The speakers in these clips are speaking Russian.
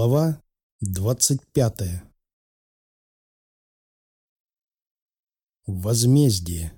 Глава двадцать пятая Возмездие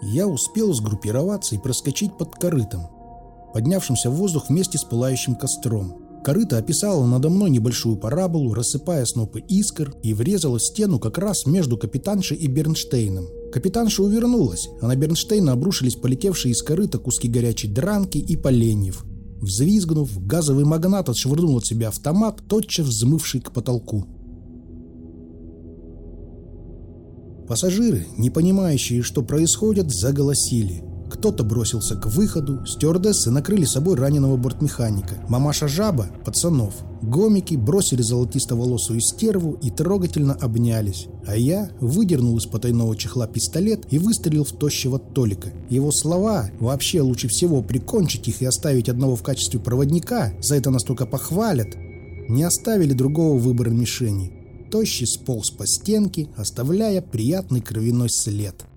Я успел сгруппироваться и проскочить под корытом, поднявшимся в воздух вместе с пылающим костром. Корыто описало надо мной небольшую параболу, рассыпая снопы искр, и врезала в стену как раз между капитаншей и Бернштейном. Капитанша увернулась, а на Бернштейна обрушились полетевшие из корыта куски горячей дранки и поленьев. Взвизгнув, газовый магнат отшвырнул от себя автомат, тотчас взмывший к потолку. Пассажиры, не понимающие, что происходит, заголосили. Кто-то бросился к выходу, стюардессы накрыли собой раненого бортмеханика. Мамаша Жаба – пацанов. Гомики бросили золотисто-волосую стерву и трогательно обнялись. А я выдернул из потайного чехла пистолет и выстрелил в тощего Толика. Его слова «вообще лучше всего прикончить их и оставить одного в качестве проводника» за это настолько похвалят, не оставили другого выбора мишени. Тощий сполз по стенке, оставляя приятный кровяной след.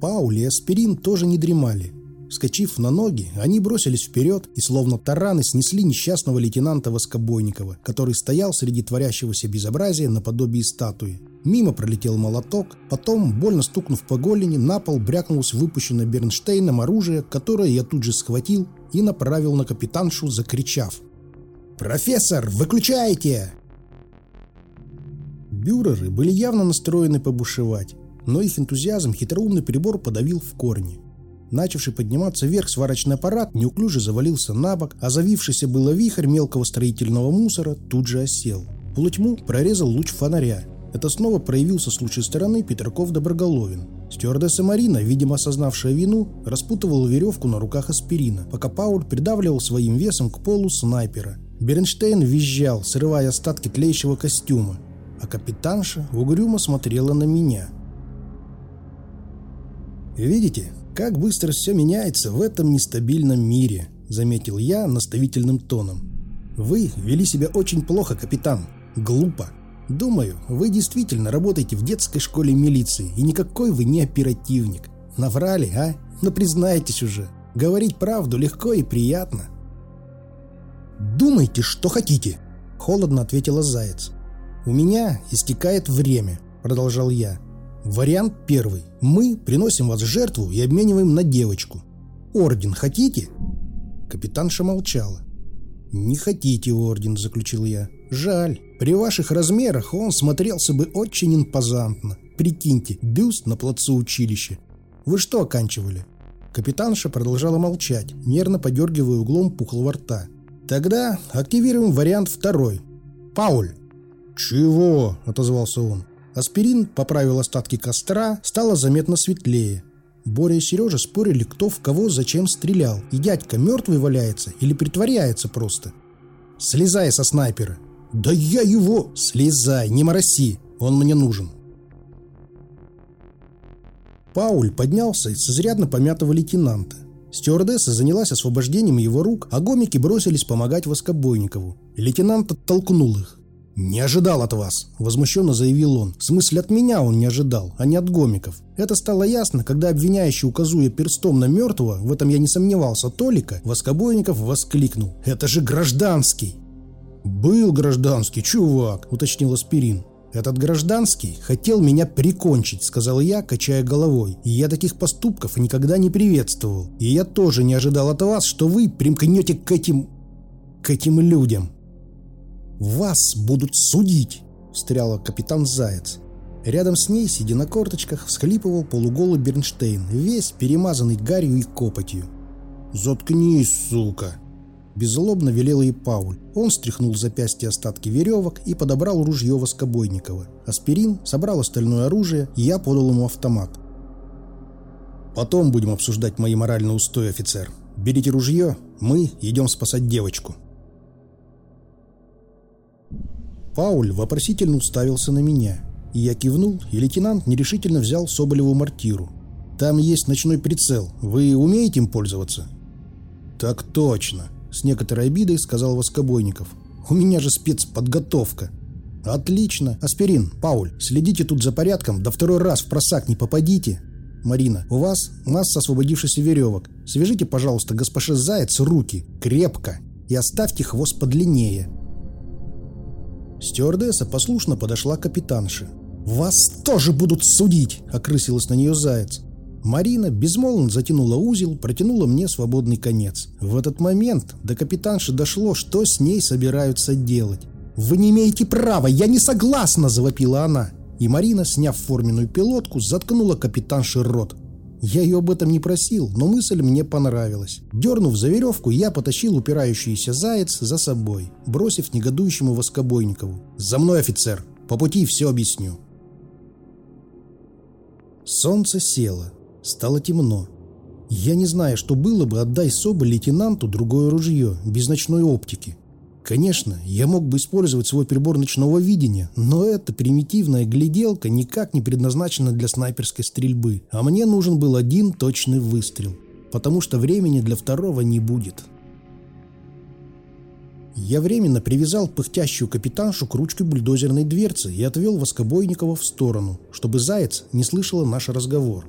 Пауль и Аспирин тоже не дремали. Скочив на ноги, они бросились вперед и словно тараны снесли несчастного лейтенанта Воскобойникова, который стоял среди творящегося безобразия наподобие статуи. Мимо пролетел молоток, потом, больно стукнув по голени, на пол брякнулось выпущенное Бернштейном оружие, которое я тут же схватил и направил на капитаншу, закричав. «Профессор, выключайте!» Бюреры были явно настроены побушевать но их энтузиазм хитроумный прибор подавил в корне. Начавший подниматься вверх сварочный аппарат неуклюже завалился на бок, а завившийся было вихрь мелкого строительного мусора тут же осел. Полутьму прорезал луч фонаря. Это снова проявился с лучшей стороны Петраков Доброголовин. Стюардесса Марина, видимо осознавшая вину, распутывала веревку на руках аспирина, пока Пауль придавливал своим весом к полу снайпера. Бернштейн визжал, срывая остатки тлеющего костюма, а капитанша угрюмо смотрела на меня – «Видите, как быстро все меняется в этом нестабильном мире», — заметил я наставительным тоном. «Вы вели себя очень плохо, капитан. Глупо. Думаю, вы действительно работаете в детской школе милиции, и никакой вы не оперативник. Наврали, а? Но признайтесь уже. Говорить правду легко и приятно». «Думайте, что хотите», — холодно ответила Заяц. «У меня истекает время», — продолжал я. Вариант первый. Мы приносим вас жертву и обмениваем на девочку. Орден хотите? Капитанша молчала. «Не хотите орден», — заключил я. «Жаль. При ваших размерах он смотрелся бы очень импозантно. Прикиньте, бюст на плацу училища. Вы что оканчивали?» Капитанша продолжала молчать, нервно подергивая углом пухлого рта. «Тогда активируем вариант второй. Пауль!» «Чего?» — отозвался он. Аспирин поправил остатки костра, стало заметно светлее. Боря и Сережа спорили, кто в кого зачем стрелял, и дядька мертвый валяется или притворяется просто. «Слезай со снайпера!» «Да я его!» «Слезай, не мороси, он мне нужен!» Пауль поднялся из изрядно помятого лейтенанта. Стюардесса занялась освобождением его рук, а гомики бросились помогать Воскобойникову. Лейтенант оттолкнул их. «Не ожидал от вас», – возмущенно заявил он. «В смысле, от меня он не ожидал, а не от гомиков». Это стало ясно, когда обвиняющий, указуя перстом на мертвого, в этом я не сомневался, Толика, Воскобойников воскликнул. «Это же гражданский!» «Был гражданский, чувак», – уточнил Аспирин. «Этот гражданский хотел меня прикончить», — сказал я, качая головой. «И я таких поступков никогда не приветствовал. И я тоже не ожидал от вас, что вы примкнете к этим... к этим людям». «Вас будут судить!» – встряла капитан Заяц. Рядом с ней, сидя на корточках, всхлипывал полуголый Бернштейн, весь перемазанный гарью и копотью. «Заткнись, сука!» Беззлобно велел ей Пауль. Он стряхнул запястье остатки веревок и подобрал ружье Воскобойникова. Аспирин собрал остальное оружие, и я подал ему автомат. «Потом будем обсуждать мои моральные устои, офицер. Берите ружье, мы идем спасать девочку». Пауль вопросительно уставился на меня. И я кивнул, и лейтенант нерешительно взял Соболеву мортиру. «Там есть ночной прицел. Вы умеете им пользоваться?» «Так точно», — с некоторой обидой сказал Воскобойников. «У меня же спецподготовка». «Отлично. Аспирин, Пауль, следите тут за порядком, да второй раз в просак не попадите». Марина, у вас масса освободившихся веревок. Свяжите, пожалуйста, госпоже Заяц руки. Крепко. И оставьте хвост подлиннее. Стюардесса послушно подошла к капитанше. «Вас тоже будут судить!» – окрысилась на нее Заяц. Марина безмолвно затянула узел, протянула мне свободный конец. В этот момент до капитанши дошло, что с ней собираются делать. «Вы не имеете права! Я не согласна!» – завопила она. И Марина, сняв форменную пилотку, заткнула капитанши рот. Я ее об этом не просил, но мысль мне понравилась. Дернув за веревку, я потащил упирающийся заяц за собой, бросив негодующему Воскобойникову. «За мной, офицер! По пути все объясню!» Солнце село. Стало темно. Я не знаю, что было бы, отдай Соболь лейтенанту другое ружье, без ночной оптики. Конечно, я мог бы использовать свой прибор ночного видения, но эта примитивная гляделка никак не предназначена для снайперской стрельбы, а мне нужен был один точный выстрел, потому что времени для второго не будет. Я временно привязал пыхтящую капитаншу к ручке бульдозерной дверцы и отвел Воскобойникова в сторону, чтобы Заяц не слышала наш разговор.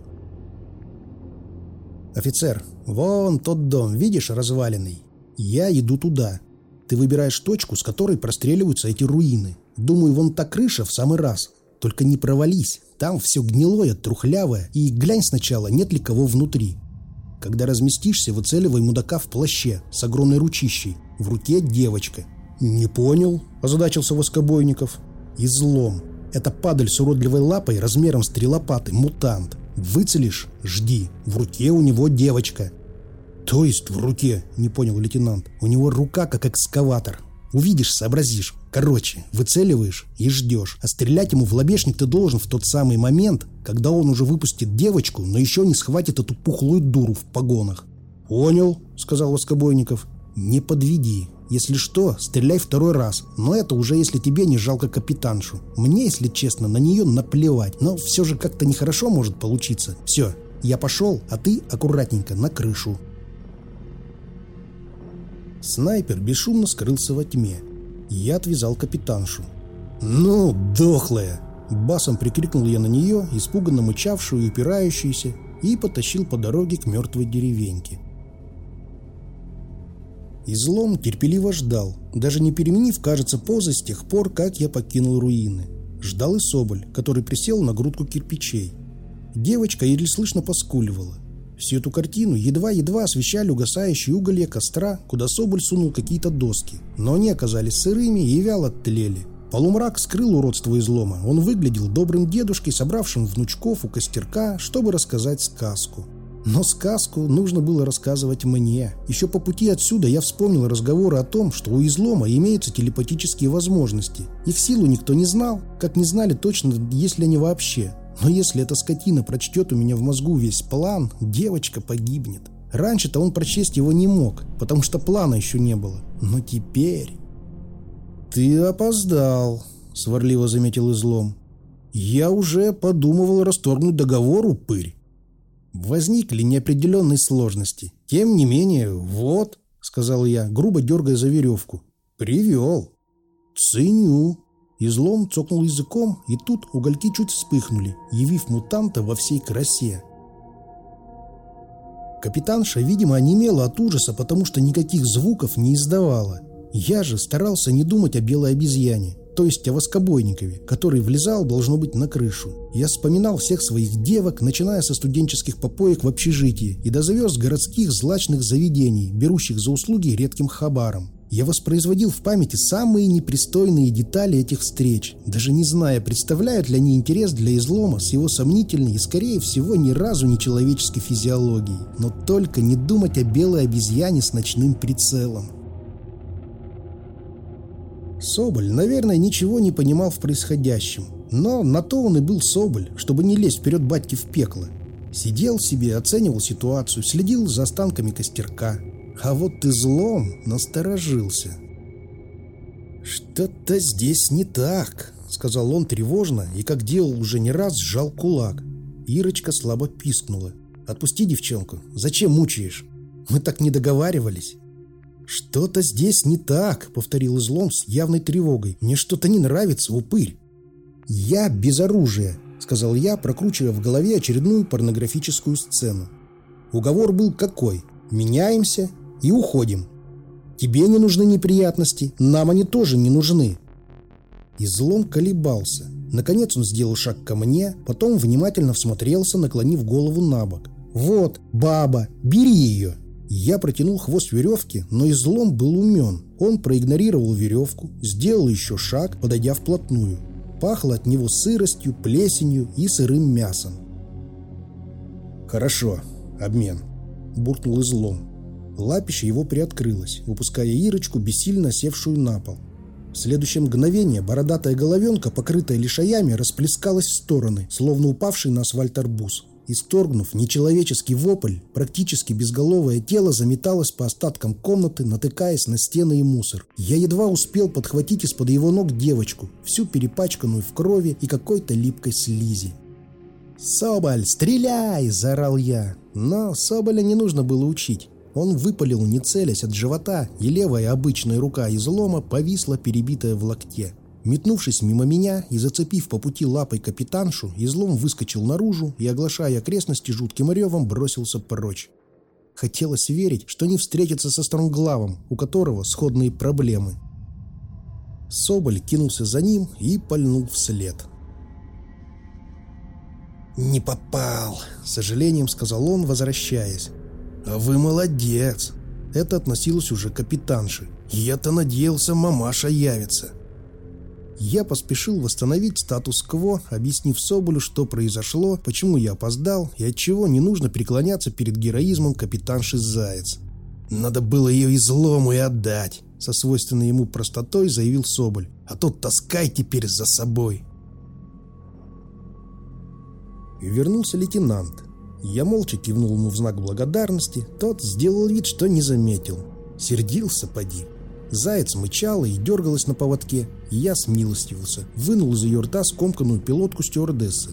«Офицер, вон тот дом, видишь, разваленный? Я иду туда. Ты выбираешь точку, с которой простреливаются эти руины. Думаю, вон та крыша в самый раз. Только не провались. Там все гнилое, трухлявое. И глянь сначала, нет ли кого внутри. Когда разместишься, выцеливай мудака в плаще с огромной ручищей. В руке девочка. «Не понял», – озадачился Воскобойников. «Излом. Это падаль с уродливой лапой размером стрелопаты, мутант. Выцелишь – жди. В руке у него девочка. То есть в руке, не понял лейтенант. У него рука как экскаватор. Увидишь, сообразишь. Короче, выцеливаешь и ждешь. А стрелять ему в лобешник ты должен в тот самый момент, когда он уже выпустит девочку, но еще не схватит эту пухлую дуру в погонах. «Понял», — сказал Воскобойников. «Не подведи. Если что, стреляй второй раз. Но это уже если тебе не жалко капитаншу. Мне, если честно, на нее наплевать. Но все же как-то нехорошо может получиться. Все, я пошел, а ты аккуратненько на крышу. Снайпер бесшумно скрылся во тьме. Я отвязал капитаншу. «Ну, дохлая!» Басом прикрикнул я на нее, испуганно мычавшую и упирающуюся, и потащил по дороге к мертвой деревеньке. Излом терпеливо ждал, даже не переменив, кажется, позы с тех пор, как я покинул руины. Ждал и Соболь, который присел на грудку кирпичей. Девочка еле слышно поскуливала. Всю эту картину едва-едва освещали угасающие уголья костра, куда Соболь сунул какие-то доски. Но они оказались сырыми и вяло тлели. Полумрак скрыл уродство излома. Он выглядел добрым дедушкой, собравшим внучков у костерка, чтобы рассказать сказку. Но сказку нужно было рассказывать мне. Еще по пути отсюда я вспомнил разговоры о том, что у излома имеются телепатические возможности. Их силу никто не знал, как не знали точно, есть ли они вообще. Но если эта скотина прочтет у меня в мозгу весь план, девочка погибнет. Раньше-то он прочесть его не мог, потому что плана еще не было. Но теперь... «Ты опоздал», — сварливо заметил излом. «Я уже подумывал расторгнуть договор, упырь. Возникли неопределенные сложности. Тем не менее, вот, сказал я, грубо дергая за веревку. Привел. Ценю. Излом цокнул языком, и тут угольки чуть вспыхнули, явив мутанта во всей красе. Капитанша, видимо, онемела от ужаса, потому что никаких звуков не издавала. Я же старался не думать о белой обезьяне то есть о воскобойникове, который влезал, должно быть, на крышу. Я вспоминал всех своих девок, начиная со студенческих попоек в общежитии и до звезд городских злачных заведений, берущих за услуги редким хабаром. Я воспроизводил в памяти самые непристойные детали этих встреч, даже не зная, представляют ли они интерес для излома с его сомнительной и, скорее всего, ни разу не человеческой физиологией. Но только не думать о белой обезьяне с ночным прицелом. Соболь, наверное, ничего не понимал в происходящем. Но на то он и был Соболь, чтобы не лезть вперед батьки в пекло. Сидел себе, оценивал ситуацию, следил за останками костерка. А вот ты злом насторожился. «Что-то здесь не так», — сказал он тревожно и, как делал уже не раз, сжал кулак. Ирочка слабо пискнула. «Отпусти девчонку. Зачем мучаешь? Мы так не договаривались». «Что-то здесь не так», — повторил излом с явной тревогой. «Мне что-то не нравится, упырь». «Я без оружия», — сказал я, прокручивая в голове очередную порнографическую сцену. Уговор был какой? Меняемся и уходим. Тебе не нужны неприятности, нам они тоже не нужны. Излом колебался. Наконец он сделал шаг ко мне, потом внимательно всмотрелся, наклонив голову на бок. «Вот, баба, бери ее!» Я протянул хвост веревки, но излом был умен. Он проигнорировал веревку, сделал еще шаг, подойдя вплотную. Пахло от него сыростью, плесенью и сырым мясом. «Хорошо, обмен», – буркнул излом. Лапище его приоткрылось, выпуская Ирочку, бессильно севшую на пол. В следующее мгновение бородатая головенка, покрытая лишаями, расплескалась в стороны, словно упавший на асфальт арбуз. Исторгнув нечеловеческий вопль, практически безголовое тело заметалось по остаткам комнаты, натыкаясь на стены и мусор. Я едва успел подхватить из-под его ног девочку, всю перепачканную в крови и какой-то липкой слизи. «Соболь, стреляй!» – заорал я. Но Соболя не нужно было учить. Он выпалил, не целясь от живота, и левая обычная рука излома повисла, перебитая в локте. Метнувшись мимо меня и зацепив по пути лапой капитаншу, излом выскочил наружу и, оглашая окрестности жутким ревом, бросился прочь. Хотелось верить, что не встретится со Стронглавом, у которого сходные проблемы. Соболь кинулся за ним и пальнул вслед. «Не попал!» — сожалением сказал он, возвращаясь. «А вы молодец!» Это относилось уже к капитанше. «Я-то надеялся, мамаша явится!» Я поспешил восстановить статус-кво, объяснив Соболю, что произошло, почему я опоздал и отчего не нужно преклоняться перед героизмом капитанши Заяц. «Надо было ее излому и отдать», — со свойственной ему простотой заявил Соболь. «А то таскай теперь за собой». И вернулся лейтенант. Я молча кивнул ему в знак благодарности, тот сделал вид, что не заметил. Сердился, поди. Заяц мычала и дергалась на поводке, и я смилостивился, вынул из ее рта скомканную пилотку стюардессы.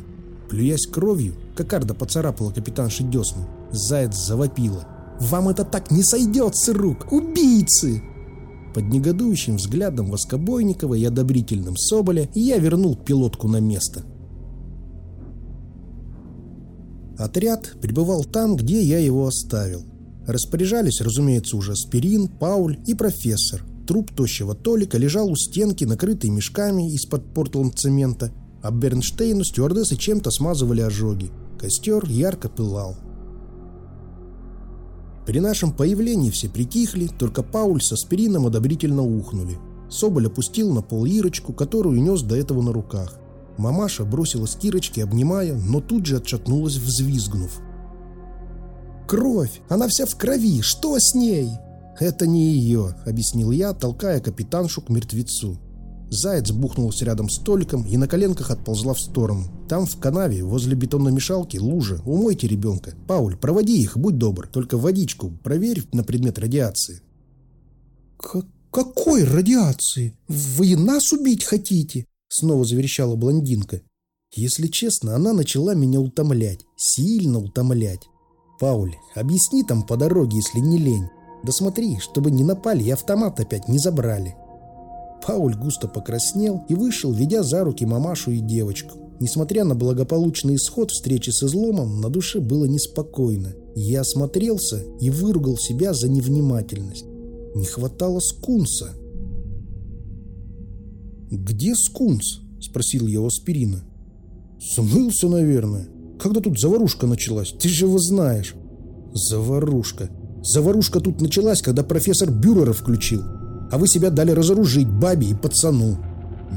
Плюясь кровью, кокарда поцарапала капитанши десну. Заяц завопила. «Вам это так не сойдет рук! Убийцы!» Под негодующим взглядом Воскобойникова и одобрительным Соболя я вернул пилотку на место. Отряд пребывал там, где я его оставил. Распоряжались, разумеется, уже Спирин, Пауль и профессор. Труп тощего Толика лежал у стенки, накрытый мешками из-под портланд-цемента, а Бернштейну стюардессы чем-то смазывали ожоги. Костер ярко пылал. При нашем появлении все притихли, только Пауль со Спирином одобрительно ухнули. Соболь опустил на пол Ирочку, которую нес до этого на руках. Мамаша бросилась к Ирочке, обнимая, но тут же отшатнулась, взвизгнув. «Кровь! Она вся в крови! Что с ней?» «Это не ее», — объяснил я, толкая капитаншу к мертвецу. Заяц бухнулся рядом с столиком и на коленках отползла в сторону. Там, в канаве, возле бетономешалки, лужа. Умойте ребенка. Пауль, проводи их, будь добр. Только водичку проверь на предмет радиации. К «Какой радиации? Вы нас убить хотите?» Снова заверещала блондинка. Если честно, она начала меня утомлять. Сильно утомлять. «Пауль, объясни там по дороге, если не лень. Да смотри, чтобы не напали и автомат опять не забрали». Пауль густо покраснел и вышел, ведя за руки мамашу и девочку. Несмотря на благополучный исход встречи с изломом, на душе было неспокойно. Я осмотрелся и выругал себя за невнимательность. Не хватало скунса. «Где скунс?» – спросил я у Аспирина. «Смылся, наверное. Когда тут заварушка началась? Ты же его знаешь». «Заварушка. Заварушка тут началась, когда профессор Бюрера включил. А вы себя дали разоружить бабе и пацану».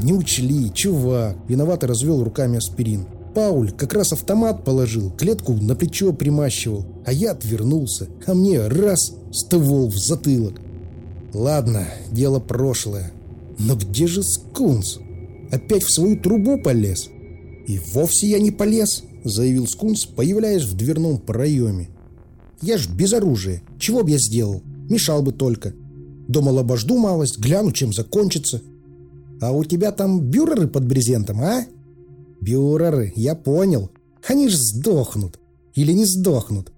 «Не учли, чувак!» – виновато развел руками аспирин. Пауль как раз автомат положил, клетку на плечо примащивал, а я отвернулся, а мне раз – ствол в затылок. Ладно, дело прошлое. Но где же Скунс? Опять в свою трубу полез? И вовсе я не полез, заявил Скунс, появляясь в дверном проеме. Я ж без оружия. Чего б я сделал? Мешал бы только. Думал, обожду малость, гляну, чем закончится. А у тебя там бюреры под брезентом, а? Бюреры, я понял. Они ж сдохнут. Или не сдохнут.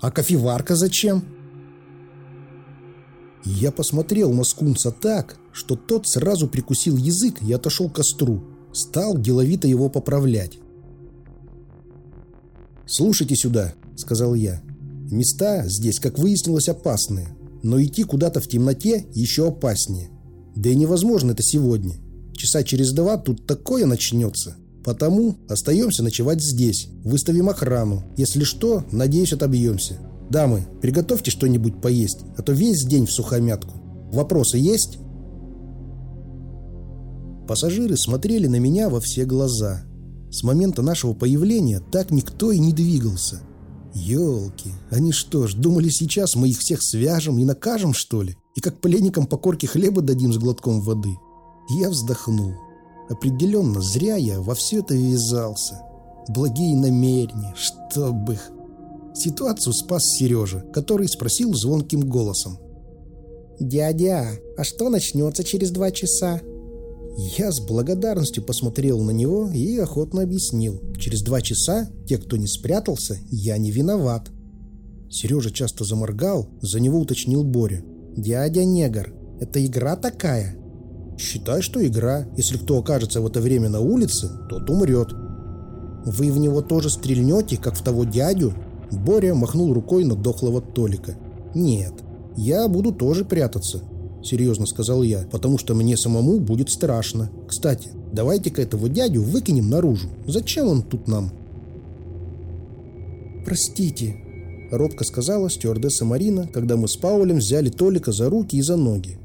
А кофеварка зачем? Я посмотрел на Скунса так, что тот сразу прикусил язык и отошел к костру. Стал деловито его поправлять. «Слушайте сюда», — сказал я. «Места здесь, как выяснилось, опасные, но идти куда-то в темноте еще опаснее. Да и невозможно это сегодня. Часа через два тут такое начнется. Потому остаемся ночевать здесь, выставим охрану. Если что, надеюсь, отобьемся. Дамы, приготовьте что-нибудь поесть, а то весь день в сухомятку. Вопросы есть?» Пассажиры смотрели на меня во все глаза. С момента нашего появления так никто и не двигался. Ёлки, они что ж, думали сейчас мы их всех свяжем и накажем, что ли? И как пленникам по корке хлеба дадим с глотком воды? Я вздохнул. Определенно, зря я во все это ввязался. Благие намерения, чтоб их... Ситуацию спас Сережа, который спросил звонким голосом. «Дядя, а что начнется через два часа?» Я с благодарностью посмотрел на него и охотно объяснил. Через два часа те, кто не спрятался, я не виноват. Сережа часто заморгал, за него уточнил Боря. «Дядя Негр, это игра такая?» «Считай, что игра. Если кто окажется в это время на улице, тот умрет». «Вы в него тоже стрельнете, как в того дядю?» Боря махнул рукой на дохлого Толика. «Нет, я буду тоже прятаться. — серьезно сказал я, — «потому что мне самому будет страшно. Кстати, давайте-ка этого дядю выкинем наружу. Зачем он тут нам?» «Простите», — робко сказала стюардесса Марина, когда мы с Паулем взяли Толика за руки и за ноги.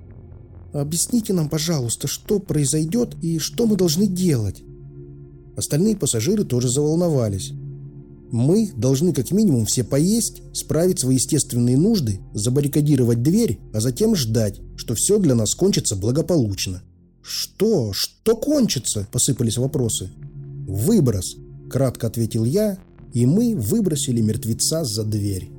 «Объясните нам, пожалуйста, что произойдет и что мы должны делать?» Остальные пассажиры тоже заволновались. Мы должны как минимум все поесть, справить свои естественные нужды, забаррикадировать дверь, а затем ждать, что все для нас кончится благополучно. «Что? Что кончится?» – посыпались вопросы. «Выброс», – кратко ответил я, и мы выбросили мертвеца за дверь.